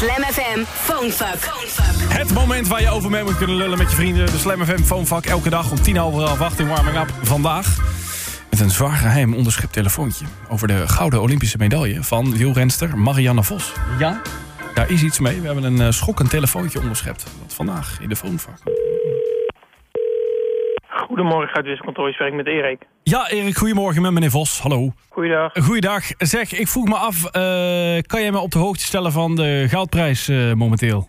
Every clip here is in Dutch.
Slam FM Phonefuck. Het moment waar je over mee moet kunnen lullen met je vrienden. De Slam FM Phonefuck elke dag om tien over half acht in Warming Up. Vandaag met een zwaar geheim onderschept telefoontje... over de gouden Olympische medaille van wielrenster Marianne Vos. Ja? Daar is iets mee. We hebben een eh, schokkend telefoontje onderschept. Dat vandaag in de Phonefuck. Goedemorgen, uitwisselkantoor. Je spreekt met Erik. Ja, Erik, goedemorgen met meneer Vos. Hallo. Goeiedag. Goeiedag. Zeg, ik vroeg me af, eh, kan jij me op de hoogte stellen van de goudprijs eh, momenteel?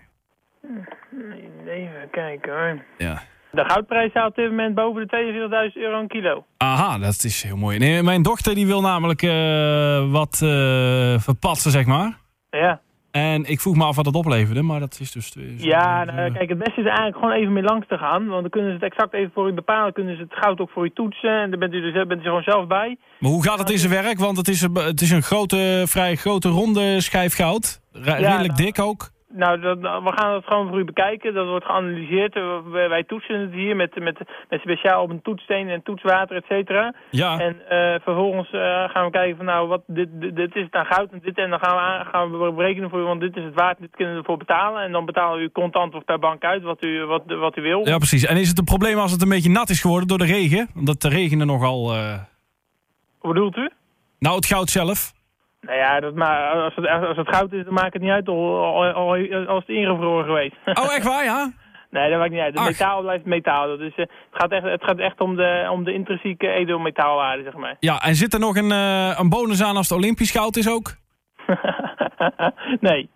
Even kijken hoor. Ja. De goudprijs staat op dit moment boven de 42.000 euro een kilo. Aha, dat is heel mooi. Nee, mijn dochter die wil namelijk eh, wat verpatsen, zeg maar. Ja. En ik vroeg me af wat dat opleverde, maar dat is dus... eh, Ja, eh, nou, kijk, het beste is eigenlijk gewoon even mee langs te gaan. Want dan kunnen ze het exact even voor u bepalen. kunnen ze het goud ook voor u toetsen. En dan bent u, dus, bent u er gewoon zelf bij. Maar hoe gaat het in zijn werk? Want het is een, het is een grote, vrij grote ronde schijf goud. Ja, redelijk nou- dik ook. Nou, dat, we gaan het gewoon voor u bekijken. Dat wordt geanalyseerd. Eh, Wij, toetsen het hier met, met, met speciaal op een toetssteen en toetswater, et cetera. Ja. En eh, vervolgens eh, gaan we kijken van nou, wat, dit, dit, dit is het aan goud en dit. En dan gaan we, aan, gaan we berekenen voor u, want dit is het waard, dit kunnen we ervoor betalen. En dan betalen we u contant of per bank uit wat u, wat, wat u wil. ja, precies. En is het een probleem als het een beetje nat is geworden door de regen? Omdat de regende nogal... Wat bedoelt u? Nou, het goud zelf. Nou ja, dat ma als, het, als het goud is, dan maakt het niet uit al, al, al- als het ingevroren geweest. Oh, echt waar, ja? nee, dat maakt niet uit. Het metaal blijft metaal. Dus het, gaat echt, het gaat echt om de, om de intrinsieke edelmetaalwaarde, zeg maar. Ja, en zit er nog een, eh, een bonus aan als het Olympisch goud is ook? nee,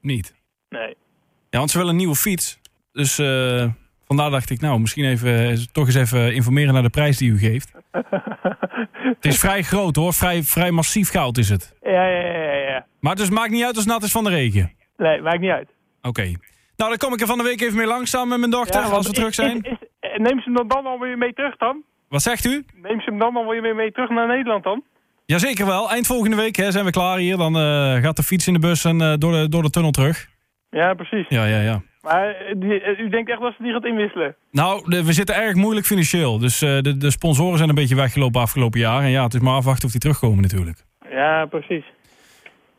Niet. nee. Ja, want ze willen een nieuwe fiets. Dus eh, vandaar dacht ik, nou, misschien even, toch eens even informeren naar de prijs die u geeft. Het is vrij groot hoor, vrij, vrij massief goud is het. Ja, ja, ja, ja. Maar het dus maakt niet uit als het nat is van de regen. Nee, maakt niet uit. Oké. Nou, dan kom ik er van de week even mee langs samen met mijn dochter, Ja, als we terug zijn. is- is- neem ze hem dan alweer mee terug dan? Wat zegt u? Neem ze hem dan alweer mee, mee terug naar Nederland dan? Jazeker wel, eind volgende week hè, zijn we klaar hier. Dan eh, gaat de fiets in de bus en eh, door, de, door de tunnel terug. Ja, precies. Ja, ja, ja. Maar eh, die- eh, u denkt echt dat ze die gaat inwisselen? Nou, de- we zitten erg moeilijk financieel. Dus eh, de, de sponsoren zijn een beetje weggelopen afgelopen jaar. En ja, het is maar afwachten of die terugkomen natuurlijk. Ja, precies.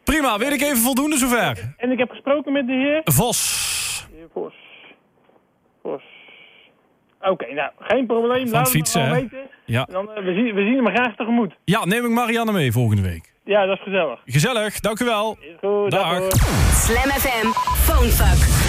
Prima, weet ik even voldoende zover. En ik heb gesproken met de heer... Vos. Heer Vos. Vos. Oké, nou, geen probleem. Van Laat het fietsen, gewoon weten. Ja. Dan, we, zien, we zien hem graag tegemoet. ja, neem ik Marianne mee volgende week. Ja, dat is gezellig. Gezellig, dank u wel. Is goed, dag. Dag. Slam FM Phonefuck.